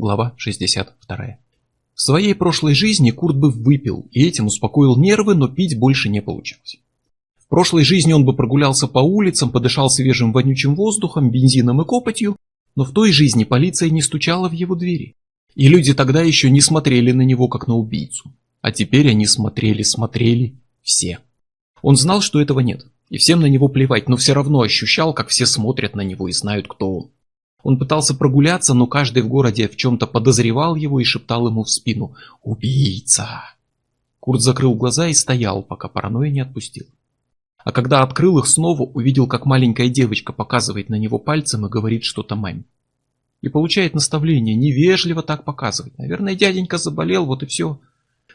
Глава 62. В своей прошлой жизни Курт бы выпил и этим успокоил нервы, но пить больше не получалось. В прошлой жизни он бы прогулялся по улицам, подышал свежим вонючим воздухом, бензином и копотью, но в той жизни полиция не стучала в его двери. И люди тогда еще не смотрели на него как на убийцу. А теперь они смотрели, смотрели все. Он знал, что этого нет, и всем на него плевать, но все равно ощущал, как все смотрят на него и знают, кто он. Он пытался прогуляться, но каждый в городе в чем-то подозревал его и шептал ему в спину «Убийца!». Курт закрыл глаза и стоял, пока паранойя не отпустил. А когда открыл их снова, увидел, как маленькая девочка показывает на него пальцем и говорит что-то маме. И получает наставление, невежливо так показывать. Наверное, дяденька заболел, вот и все.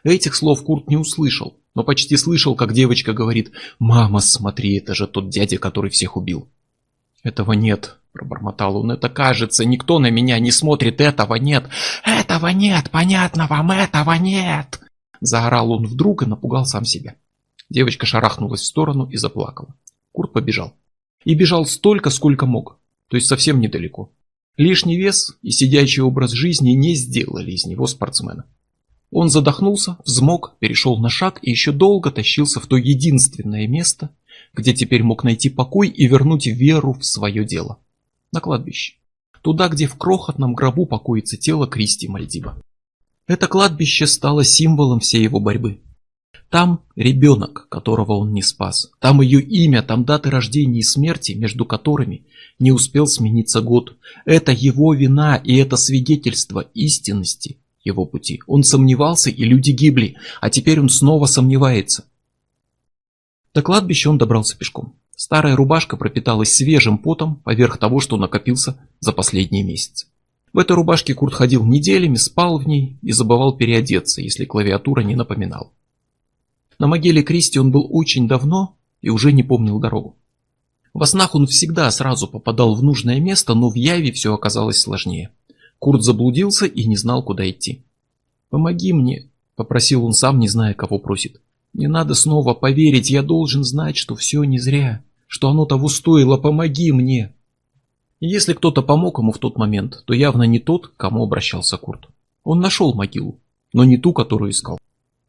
Этих слов Курт не услышал, но почти слышал, как девочка говорит «Мама, смотри, это же тот дядя, который всех убил». «Этого нет», — пробормотал он, — «это кажется, никто на меня не смотрит, этого нет». «Этого нет, понятно вам, этого нет!» Заорал он вдруг и напугал сам себя. Девочка шарахнулась в сторону и заплакала. Курт побежал. И бежал столько, сколько мог, то есть совсем недалеко. Лишний вес и сидячий образ жизни не сделали из него спортсмена. Он задохнулся, взмок, перешел на шаг и еще долго тащился в то единственное место, где теперь мог найти покой и вернуть веру в свое дело. На кладбище. Туда, где в крохотном гробу покоится тело Кристи Мальдиба. Это кладбище стало символом всей его борьбы. Там ребенок, которого он не спас. Там ее имя, там даты рождения и смерти, между которыми не успел смениться год. Это его вина и это свидетельство истинности его пути. Он сомневался, и люди гибли, а теперь он снова сомневается. До кладбища он добрался пешком. Старая рубашка пропиталась свежим потом поверх того, что накопился за последние месяцы. В этой рубашке Курт ходил неделями, спал в ней и забывал переодеться, если клавиатура не напоминала. На могиле Кристи он был очень давно и уже не помнил дорогу. Во снах он всегда сразу попадал в нужное место, но в яве все оказалось сложнее. Курт заблудился и не знал, куда идти. «Помоги мне», — попросил он сам, не зная, кого просит. «Не надо снова поверить, я должен знать, что все не зря, что оно того стоило, помоги мне». Если кто-то помог ему в тот момент, то явно не тот, к кому обращался Курт. Он нашел могилу, но не ту, которую искал.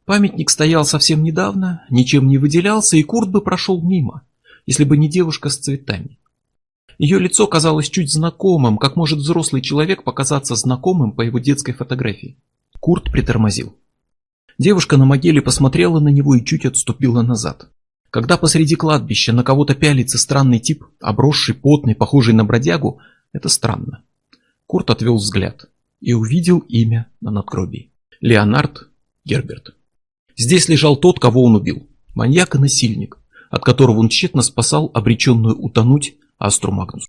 Памятник стоял совсем недавно, ничем не выделялся, и Курт бы прошел мимо, если бы не девушка с цветами. Ее лицо казалось чуть знакомым, как может взрослый человек показаться знакомым по его детской фотографии. Курт притормозил. Девушка на могиле посмотрела на него и чуть отступила назад. Когда посреди кладбища на кого-то пялится странный тип, обросший, потный, похожий на бродягу, это странно. Курт отвел взгляд и увидел имя на надгробии. Леонард Герберт. Здесь лежал тот, кого он убил. Маньяк и насильник, от которого он тщетно спасал обреченную утонуть Астру Магнус.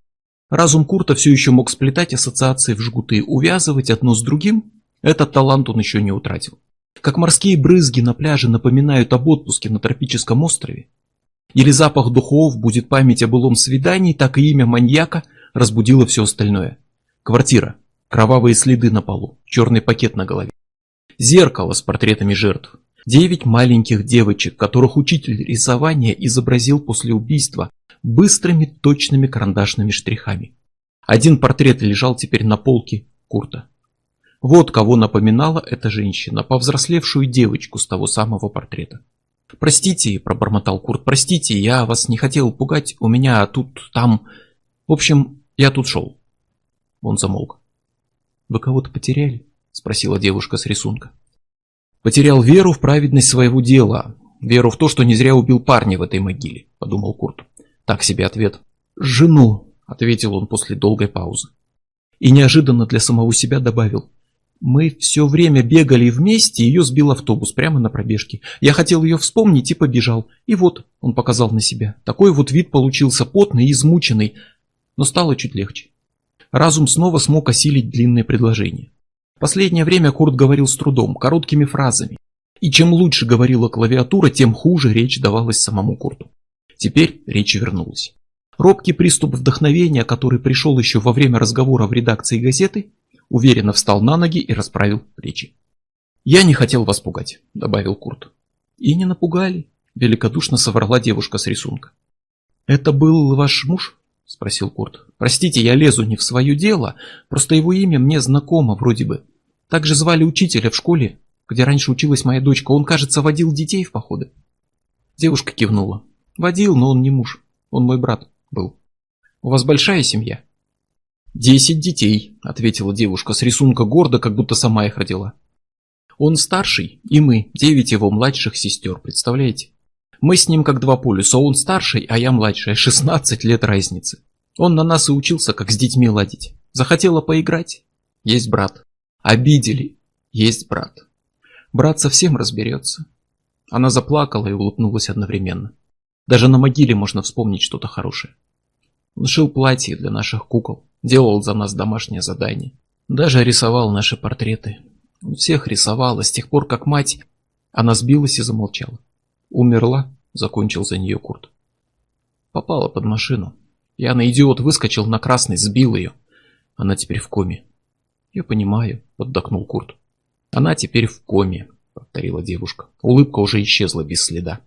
Разум Курта все еще мог сплетать ассоциации в жгуты, увязывать одно с другим. Этот талант он еще не утратил. Как морские брызги на пляже напоминают об отпуске на тропическом острове, или запах духов будет память о былом свидании, так и имя маньяка разбудило все остальное. Квартира, кровавые следы на полу, черный пакет на голове. Зеркало с портретами жертв. Девять маленьких девочек, которых учитель рисования изобразил после убийства быстрыми точными карандашными штрихами. Один портрет лежал теперь на полке Курта. Вот кого напоминала эта женщина, повзрослевшую девочку с того самого портрета. «Простите», – пробормотал Курт, – «простите, я вас не хотел пугать, у меня тут, там... В общем, я тут шел». Он замолк. «Вы кого-то потеряли?» – спросила девушка с рисунка. «Потерял веру в праведность своего дела, веру в то, что не зря убил парня в этой могиле», – подумал Курт. Так себе ответ. «Жену», — ответил он после долгой паузы. И неожиданно для самого себя добавил. «Мы все время бегали вместе, ее сбил автобус прямо на пробежке. Я хотел ее вспомнить и побежал. И вот», — он показал на себя, — такой вот вид получился потный и измученный, но стало чуть легче. Разум снова смог осилить длинное предложение. Последнее время Курт говорил с трудом, короткими фразами. И чем лучше говорила клавиатура, тем хуже речь давалась самому Курту. Теперь речь вернулась. Робкий приступ вдохновения, который пришел еще во время разговора в редакции газеты, уверенно встал на ноги и расправил плечи. «Я не хотел вас пугать», — добавил Курт. «И не напугали», — великодушно соврала девушка с рисунка. «Это был ваш муж?» Спросил Курт. Простите, я лезу не в свое дело, просто его имя мне знакомо вроде бы. Так же звали учителя в школе, где раньше училась моя дочка. Он, кажется, водил детей в походы. Девушка кивнула. Водил, но он не муж. Он мой брат был. У вас большая семья? Десять детей, ответила девушка с рисунка гордо, как будто сама их родила. Он старший, и мы, девять его младших сестер, представляете? Мы с ним как два полюса, он старший, а я младшая, 16 лет разницы. Он на нас и учился, как с детьми ладить. Захотела поиграть? Есть брат. Обидели? Есть брат. Брат совсем разберется. Она заплакала и улыбнулась одновременно. Даже на могиле можно вспомнить что-то хорошее. Он шил платье для наших кукол, делал за нас домашнее задание. Даже рисовал наши портреты. Он всех рисовал, а с тех пор, как мать... Она сбилась и замолчала. Умерла, закончил за нее Курт. Попала под машину. На идиот выскочил на красный, сбил ее. Она теперь в коме. Я понимаю, поддакнул Курт. Она теперь в коме, повторила девушка. Улыбка уже исчезла без следа.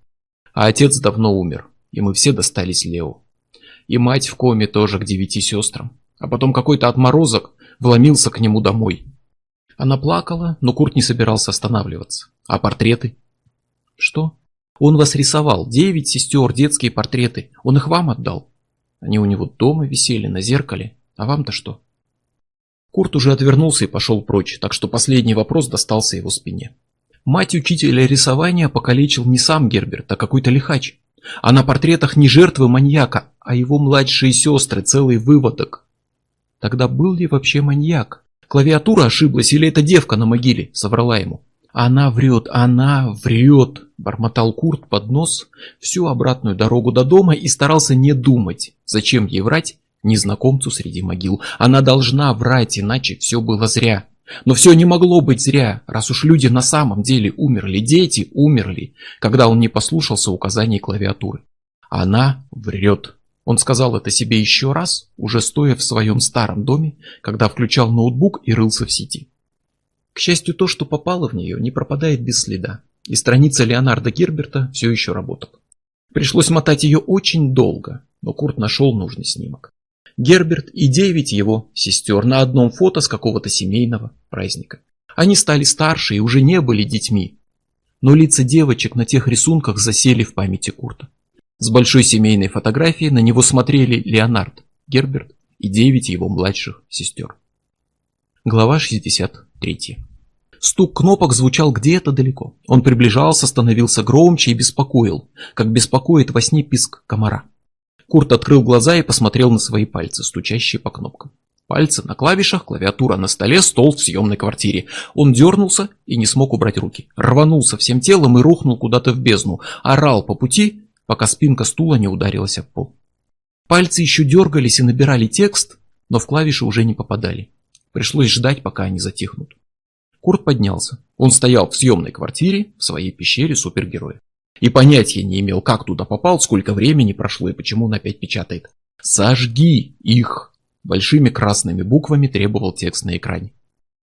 А отец давно умер, и мы все достались Лео. И мать в коме тоже к девяти сестрам. А потом какой-то отморозок вломился к нему домой. Она плакала, но Курт не собирался останавливаться. А портреты? Что? Он вас рисовал, девять сестер, детские портреты. Он их вам отдал. Они у него дома висели, на зеркале. А вам-то что? Курт уже отвернулся и пошел прочь, так что последний вопрос достался его спине. Мать учителя рисования покалечил не сам Герберт, а какой-то лихач. А на портретах не жертвы маньяка, а его младшие сестры, целый выводок. Тогда был ли вообще маньяк? Клавиатура ошиблась или эта девка на могиле соврала ему? «Она врет, она врет!» – бормотал Курт под нос всю обратную дорогу до дома и старался не думать, зачем ей врать незнакомцу среди могил. Она должна врать, иначе все было зря. Но все не могло быть зря, раз уж люди на самом деле умерли, дети умерли, когда он не послушался указаний клавиатуры. Она врет. Он сказал это себе еще раз, уже стоя в своем старом доме, когда включал ноутбук и рылся в сети. К счастью, то, что попало в нее, не пропадает без следа, и страница Леонарда Герберта все еще работала. Пришлось мотать ее очень долго, но Курт нашел нужный снимок. Герберт и девять его сестер на одном фото с какого-то семейного праздника. Они стали старше и уже не были детьми, но лица девочек на тех рисунках засели в памяти Курта. С большой семейной фотографией на него смотрели Леонард, Герберт и девять его младших сестер. Глава 63. Стук кнопок звучал где-то далеко. Он приближался, становился громче и беспокоил, как беспокоит во сне писк комара. Курт открыл глаза и посмотрел на свои пальцы, стучащие по кнопкам. Пальцы на клавишах, клавиатура на столе, стол в съемной квартире. Он дернулся и не смог убрать руки. Рванулся всем телом и рухнул куда-то в бездну. Орал по пути, пока спинка стула не ударилась об пол. Пальцы еще дергались и набирали текст, но в клавиши уже не попадали. Пришлось ждать, пока они затихнут. Курт поднялся. Он стоял в съемной квартире в своей пещере супергероя. И понятия не имел, как туда попал, сколько времени прошло и почему он опять печатает. «Сожги их!» Большими красными буквами требовал текст на экране.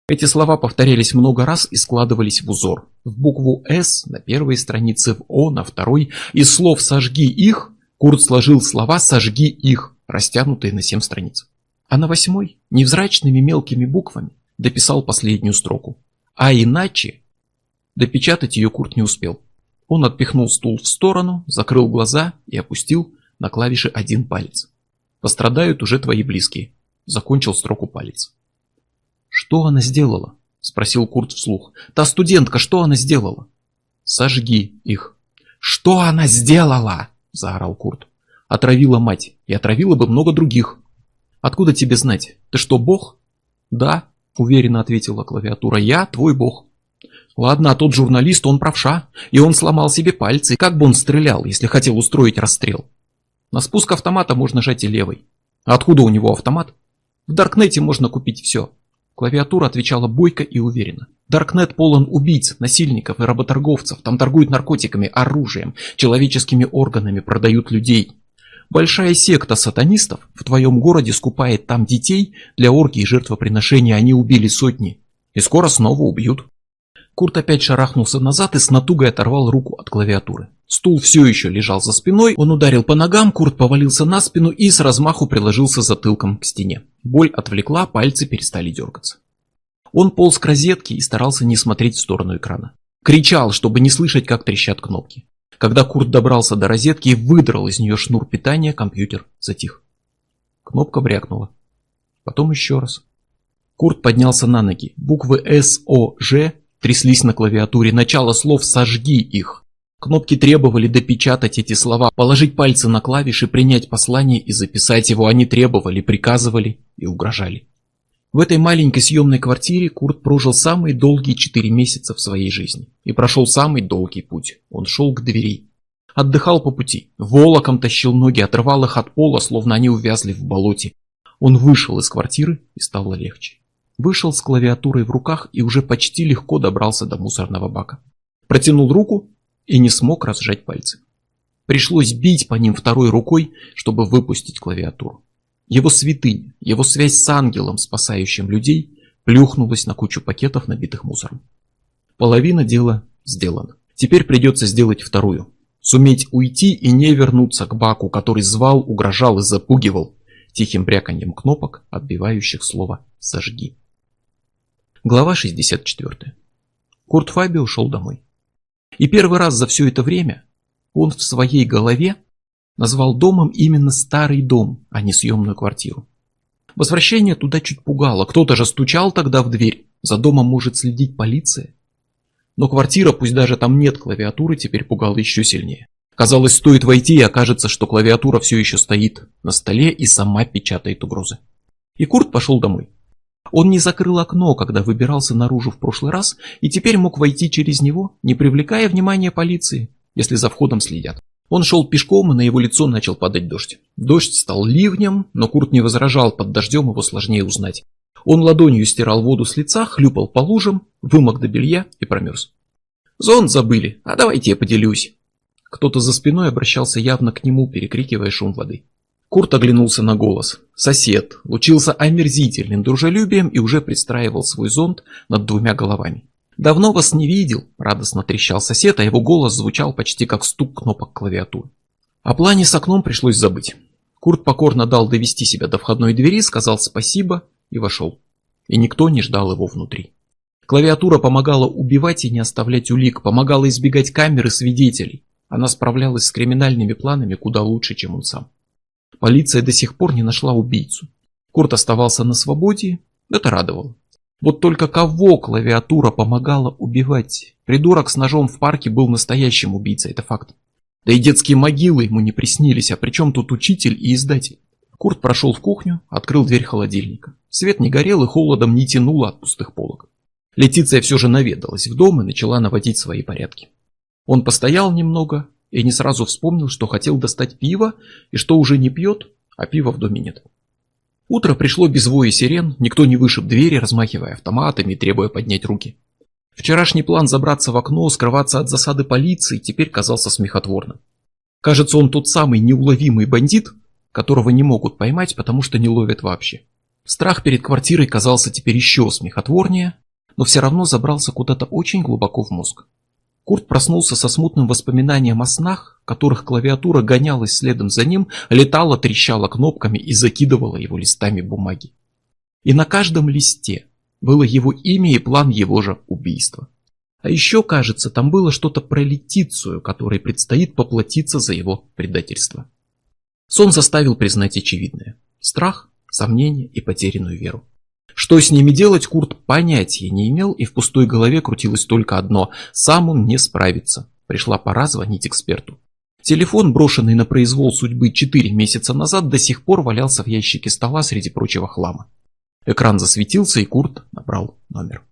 Эти слова повторялись много раз и складывались в узор. В букву «С» на первой странице, в «О» на второй. Из слов «сожги их» Курт сложил слова «сожги их», растянутые на семь страниц а на восьмой невзрачными мелкими буквами дописал последнюю строку. А иначе... Допечатать ее Курт не успел. Он отпихнул стул в сторону, закрыл глаза и опустил на клавиши один палец. «Пострадают уже твои близкие», — закончил строку палец. «Что она сделала?» — спросил Курт вслух. «Та студентка, что она сделала?» «Сожги их». «Что она сделала?» — заорал Курт. «Отравила мать, и отравила бы много других», Откуда тебе знать? Ты что, бог? Да, уверенно ответила клавиатура. Я твой бог. Ладно, а тот журналист, он правша, и он сломал себе пальцы. Как бы он стрелял, если хотел устроить расстрел? На спуск автомата можно жать и левой. А откуда у него автомат? В Даркнете можно купить все. Клавиатура отвечала бойко и уверенно. Даркнет полон убийц, насильников и работорговцев. Там торгуют наркотиками, оружием, человеческими органами, продают людей. Большая секта сатанистов в твоем городе скупает там детей для оргии и жертвоприношения. Они убили сотни. И скоро снова убьют. Курт опять шарахнулся назад и с натугой оторвал руку от клавиатуры. Стул все еще лежал за спиной, он ударил по ногам, Курт повалился на спину и с размаху приложился затылком к стене. Боль отвлекла, пальцы перестали дергаться. Он полз к розетке и старался не смотреть в сторону экрана. Кричал, чтобы не слышать, как трещат кнопки. Когда Курт добрался до розетки и выдрал из нее шнур питания, компьютер затих. Кнопка брякнула. Потом еще раз. Курт поднялся на ноги. Буквы С, О, Ж тряслись на клавиатуре. Начало слов «сожги их». Кнопки требовали допечатать эти слова, положить пальцы на клавиши, принять послание и записать его. Они требовали, приказывали и угрожали. В этой маленькой съемной квартире Курт прожил самые долгие четыре месяца в своей жизни. И прошел самый долгий путь. Он шел к двери. Отдыхал по пути. Волоком тащил ноги, отрывал их от пола, словно они увязли в болоте. Он вышел из квартиры и стало легче. Вышел с клавиатурой в руках и уже почти легко добрался до мусорного бака. Протянул руку и не смог разжать пальцы. Пришлось бить по ним второй рукой, чтобы выпустить клавиатуру. Его святыня, его связь с ангелом, спасающим людей, плюхнулась на кучу пакетов, набитых мусором. Половина дела сделана. Теперь придется сделать вторую. Суметь уйти и не вернуться к баку, который звал, угрожал и запугивал тихим бряканьем кнопок, отбивающих слово «сожги». Глава 64. Курт Фаби ушел домой. И первый раз за все это время он в своей голове назвал домом именно старый дом, а не съемную квартиру. Возвращение туда чуть пугало, кто-то же стучал тогда в дверь, за домом может следить полиция. Но квартира, пусть даже там нет клавиатуры, теперь пугала еще сильнее. Казалось, стоит войти и окажется, что клавиатура все еще стоит на столе и сама печатает угрозы. И Курт пошел домой. Он не закрыл окно, когда выбирался наружу в прошлый раз, и теперь мог войти через него, не привлекая внимания полиции, если за входом следят. Он шел пешком, и на его лицо начал падать дождь. Дождь стал ливнем, но Курт не возражал, под дождем его сложнее узнать. Он ладонью стирал воду с лица, хлюпал по лужам, вымок до белья и промерз. «Зонт забыли, а давайте я поделюсь». Кто-то за спиной обращался явно к нему, перекрикивая шум воды. Курт оглянулся на голос. Сосед лучился омерзительным дружелюбием и уже пристраивал свой зонт над двумя головами. «Давно вас не видел», – радостно трещал сосед, а его голос звучал почти как стук кнопок клавиатуры. О плане с окном пришлось забыть. Курт покорно дал довести себя до входной двери, сказал спасибо и вошел. И никто не ждал его внутри. Клавиатура помогала убивать и не оставлять улик, помогала избегать камеры свидетелей. Она справлялась с криминальными планами куда лучше, чем он сам. Полиция до сих пор не нашла убийцу. Курт оставался на свободе, это радовало. Вот только кого клавиатура помогала убивать? Придурок с ножом в парке был настоящим убийцей, это факт. Да и детские могилы ему не приснились, а при чем тут учитель и издатель? Курт прошел в кухню, открыл дверь холодильника. Свет не горел и холодом не тянуло от пустых полок. Летиция все же наведалась в дом и начала наводить свои порядки. Он постоял немного, и не сразу вспомнил, что хотел достать пиво и что уже не пьет, а пива в доме нет. Утро пришло без воя сирен, никто не вышиб двери, размахивая автоматами и требуя поднять руки. Вчерашний план забраться в окно, скрываться от засады полиции, теперь казался смехотворным. Кажется, он тот самый неуловимый бандит, которого не могут поймать, потому что не ловят вообще. Страх перед квартирой казался теперь еще смехотворнее, но все равно забрался куда-то очень глубоко в мозг. Курт проснулся со смутным воспоминанием о снах, которых клавиатура гонялась следом за ним, летала, трещала кнопками и закидывала его листами бумаги. И на каждом листе было его имя и план его же убийства. А еще, кажется, там было что-то про Летицию, которой предстоит поплатиться за его предательство. Сон заставил признать очевидное. Страх, сомнение и потерянную веру. Что с ними делать, Курт понятия не имел, и в пустой голове крутилось только одно – сам он не справится. Пришла пора звонить эксперту. Телефон, брошенный на произвол судьбы 4 месяца назад, до сих пор валялся в ящике стола среди прочего хлама. Экран засветился, и Курт набрал номер.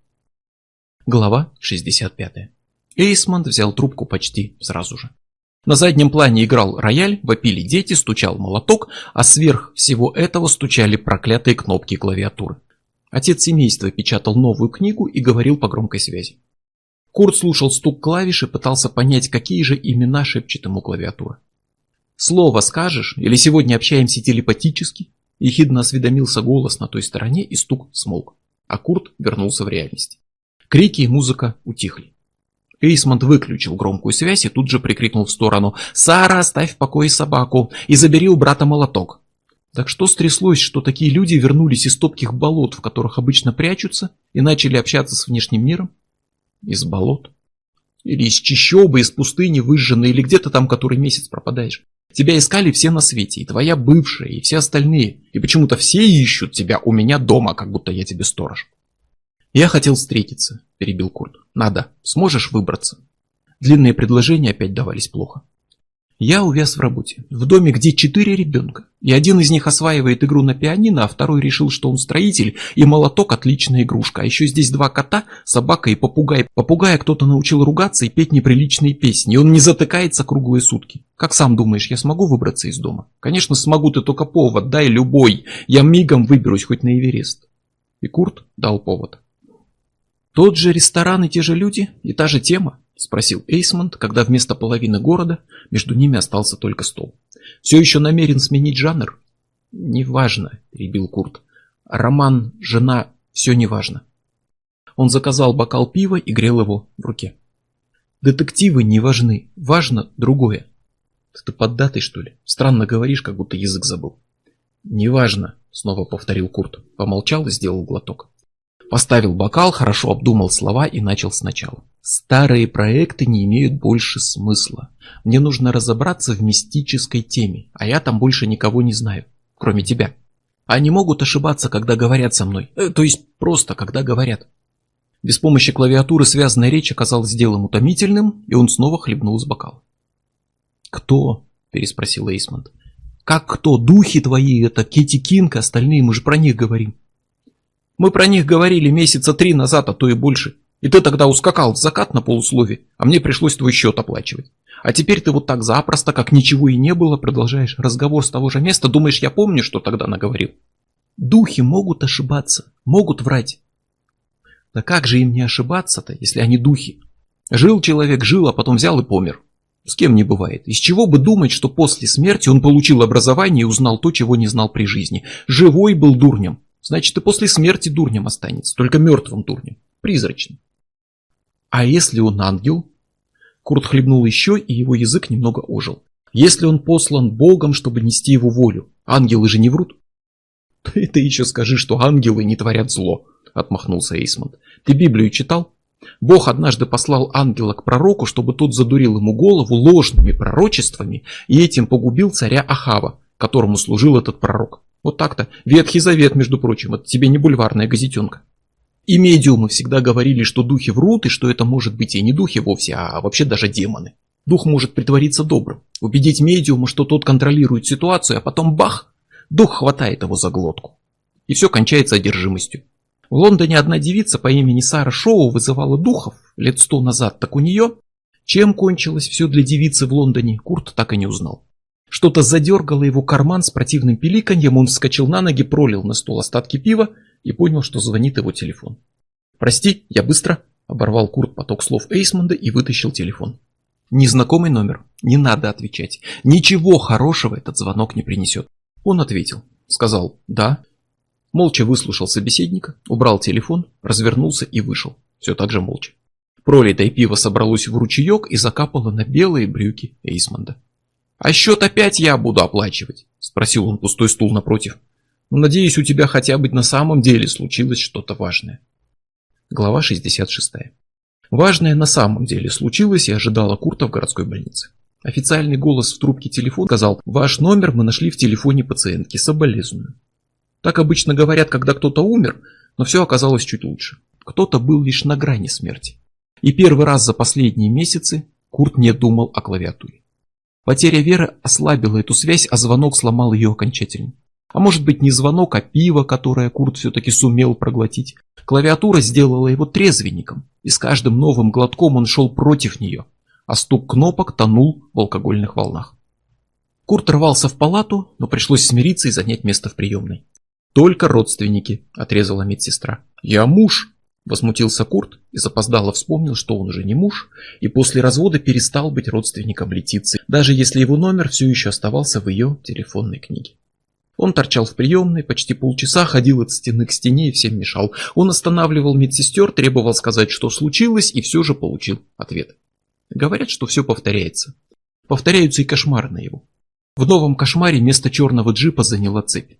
Глава 65. Эйсмонт взял трубку почти сразу же. На заднем плане играл рояль, вопили дети, стучал молоток, а сверх всего этого стучали проклятые кнопки клавиатуры. Отец семейства печатал новую книгу и говорил по громкой связи. Курт слушал стук клавиш и пытался понять, какие же имена шепчет ему клавиатура. «Слово скажешь? Или сегодня общаемся телепатически?» Ехидно осведомился голос на той стороне и стук смолк. А Курт вернулся в реальность. Крики и музыка утихли. Эйсмонт выключил громкую связь и тут же прикрикнул в сторону «Сара, оставь в покое собаку и забери у брата молоток». Так что стряслось, что такие люди вернулись из топких болот, в которых обычно прячутся, и начали общаться с внешним миром? Из болот? Или из чищобы, из пустыни выжженной, или где-то там который месяц пропадаешь? Тебя искали все на свете, и твоя бывшая, и все остальные. И почему-то все ищут тебя у меня дома, как будто я тебе сторож. Я хотел встретиться, перебил Курт. Надо. Сможешь выбраться? Длинные предложения опять давались плохо. Я увяз в работе. В доме, где четыре ребенка. И один из них осваивает игру на пианино, а второй решил, что он строитель, и молоток отличная игрушка. А еще здесь два кота, собака и попугай. Попугая кто-то научил ругаться и петь неприличные песни. И он не затыкается круглые сутки. Как сам думаешь, я смогу выбраться из дома? Конечно, смогу, ты только повод, дай любой. Я мигом выберусь хоть на Эверест. И Курт дал повод. Тот же ресторан и те же люди, и та же тема. Спросил Эйсмонт, когда вместо половины города между ними остался только стол. Все еще намерен сменить жанр? Неважно, перебил Курт. Роман, жена, все неважно. Он заказал бокал пива и грел его в руке. Детективы не важны, важно другое. Ты поддатый, что ли? Странно говоришь, как будто язык забыл. Неважно, снова повторил Курт. Помолчал и сделал глоток. Поставил бокал, хорошо обдумал слова и начал сначала. Старые проекты не имеют больше смысла. Мне нужно разобраться в мистической теме, а я там больше никого не знаю, кроме тебя. Они могут ошибаться, когда говорят со мной, э, то есть просто, когда говорят. Без помощи клавиатуры связанная речь оказалась делом утомительным, и он снова хлебнул из бокала. «Кто?» – переспросил Эйсмонд. «Как кто? Духи твои, это Кетти Кинг, остальные, мы же про них говорим». Мы про них говорили месяца три назад, а то и больше. И ты тогда ускакал в закат на полуслове, а мне пришлось твой счет оплачивать. А теперь ты вот так запросто, как ничего и не было, продолжаешь разговор с того же места, думаешь, я помню, что тогда наговорил. Духи могут ошибаться, могут врать. Да как же им не ошибаться-то, если они духи? Жил человек, жил, а потом взял и помер. С кем не бывает. Из чего бы думать, что после смерти он получил образование и узнал то, чего не знал при жизни. Живой был дурнем. Значит, и после смерти дурнем останется, только мертвым дурнем, призрачным. А если он ангел? Курт хлебнул еще, и его язык немного ожил. Если он послан Богом, чтобы нести его волю, ангелы же не врут. Ты, ты еще скажи, что ангелы не творят зло, отмахнулся Эйсмонд. Ты Библию читал? Бог однажды послал ангела к пророку, чтобы тот задурил ему голову ложными пророчествами и этим погубил царя Ахава, которому служил этот пророк. Вот так-то. Ветхий Завет, между прочим, это тебе не бульварная газетенка. И медиумы всегда говорили, что духи врут, и что это может быть и не духи вовсе, а вообще даже демоны. Дух может притвориться добрым, убедить медиума, что тот контролирует ситуацию, а потом бах, дух хватает его за глотку. И все кончается одержимостью. В Лондоне одна девица по имени Сара Шоу вызывала духов лет сто назад, так у нее... Чем кончилось все для девицы в Лондоне, Курт так и не узнал. Что-то задергало его карман с противным пиликаньем, он вскочил на ноги, пролил на стол остатки пива и понял, что звонит его телефон. «Прости, я быстро», — оборвал Курт поток слов Эйсмонда и вытащил телефон. Незнакомый номер, не надо отвечать. Ничего хорошего этот звонок не принесет. Он ответил, сказал «да», молча выслушал собеседника, убрал телефон, развернулся и вышел, все так же молча. Пролитое пиво собралось в ручеек и закапало на белые брюки Эйсмонда. «А счет опять я буду оплачивать?» – спросил он пустой стул напротив. «Ну, надеюсь, у тебя хотя бы на самом деле случилось что-то важное». Глава 66. Важное на самом деле случилось и ожидала Курта в городской больнице. Официальный голос в трубке телефона сказал «Ваш номер мы нашли в телефоне пациентки, соболезную». Так обычно говорят, когда кто-то умер, но все оказалось чуть лучше. Кто-то был лишь на грани смерти. И первый раз за последние месяцы Курт не думал о клавиатуре. Потеря веры ослабила эту связь, а звонок сломал ее окончательно. А может быть не звонок, а пиво, которое Курт все-таки сумел проглотить. Клавиатура сделала его трезвенником, и с каждым новым глотком он шел против нее, а стук кнопок тонул в алкогольных волнах. Курт рвался в палату, но пришлось смириться и занять место в приемной. «Только родственники», — отрезала медсестра. «Я муж», Возмутился Курт и запоздало вспомнил, что он уже не муж, и после развода перестал быть родственником Летиции, даже если его номер все еще оставался в ее телефонной книге. Он торчал в приемной, почти полчаса ходил от стены к стене и всем мешал. Он останавливал медсестер, требовал сказать, что случилось, и все же получил ответ. Говорят, что все повторяется. Повторяются и кошмары на его. В новом кошмаре место черного джипа заняла цепь.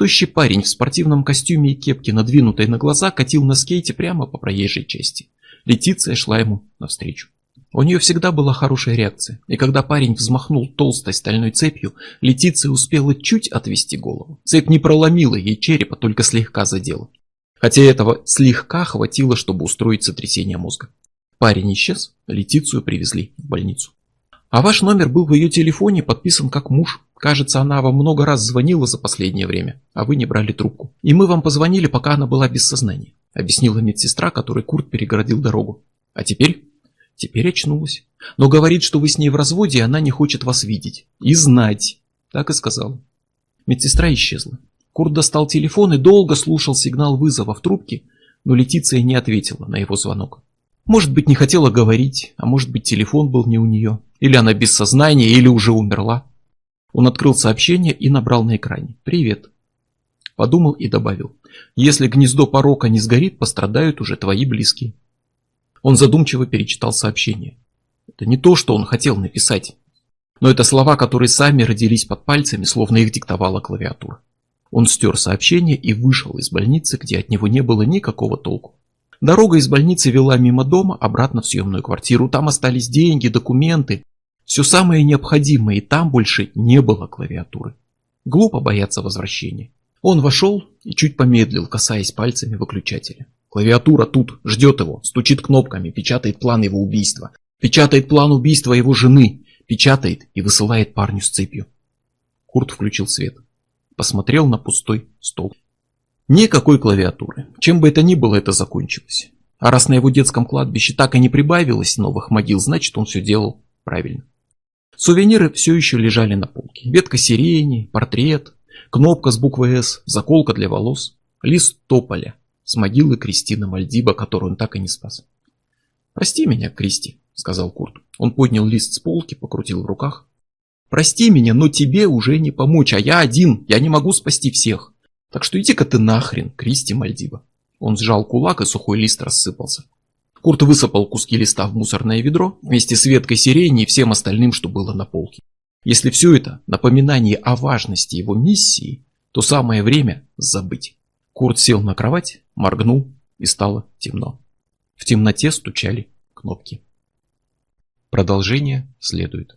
Тощий парень в спортивном костюме и кепке, надвинутой на глаза, катил на скейте прямо по проезжей части. Летиция шла ему навстречу. У нее всегда была хорошая реакция, и когда парень взмахнул толстой стальной цепью, Летиция успела чуть отвести голову. Цепь не проломила ей черепа, только слегка задела. Хотя этого слегка хватило, чтобы устроить сотрясение мозга. Парень исчез, Летицию привезли в больницу. А ваш номер был в ее телефоне подписан как муж. Кажется, она вам много раз звонила за последнее время, а вы не брали трубку. И мы вам позвонили, пока она была без сознания, объяснила медсестра, которой Курт перегородил дорогу. А теперь Теперь очнулась. Но говорит, что вы с ней в разводе, и она не хочет вас видеть. И знать. Так и сказала. Медсестра исчезла. Курт достал телефон и долго слушал сигнал вызова в трубке, но Летиция не ответила на его звонок. Может быть, не хотела говорить, а может быть, телефон был не у нее. Или она без сознания, или уже умерла. Он открыл сообщение и набрал на экране. «Привет». Подумал и добавил. «Если гнездо порока не сгорит, пострадают уже твои близкие». Он задумчиво перечитал сообщение. Это не то, что он хотел написать. Но это слова, которые сами родились под пальцами, словно их диктовала клавиатура. Он стер сообщение и вышел из больницы, где от него не было никакого толку. Дорога из больницы вела мимо дома, обратно в съемную квартиру. Там остались деньги, документы, все самое необходимое, и там больше не было клавиатуры. Глупо бояться возвращения. Он вошел и чуть помедлил, касаясь пальцами выключателя. Клавиатура тут, ждет его, стучит кнопками, печатает план его убийства. Печатает план убийства его жены. Печатает и высылает парню с цепью. Курт включил свет. Посмотрел на пустой стол. Никакой клавиатуры. Чем бы это ни было, это закончилось. А раз на его детском кладбище так и не прибавилось новых могил, значит он все делал правильно. Сувениры все еще лежали на полке. Ветка сирени, портрет, кнопка с буквой «С», заколка для волос, лист тополя, с могилы Кристины Мальдиба, которую он так и не спас. «Прости меня, Кристи», — сказал Курт. Он поднял лист с полки, покрутил в руках. «Прости меня, но тебе уже не помочь, а я один, я не могу спасти всех. Так что иди-ка ты нахрен, Кристи Мальдиба». Он сжал кулак, и сухой лист рассыпался. Курт высыпал куски листа в мусорное ведро вместе с веткой сирени и всем остальным, что было на полке. Если все это напоминание о важности его миссии, то самое время забыть. Курт сел на кровать, моргнул и стало темно. В темноте стучали кнопки. Продолжение следует.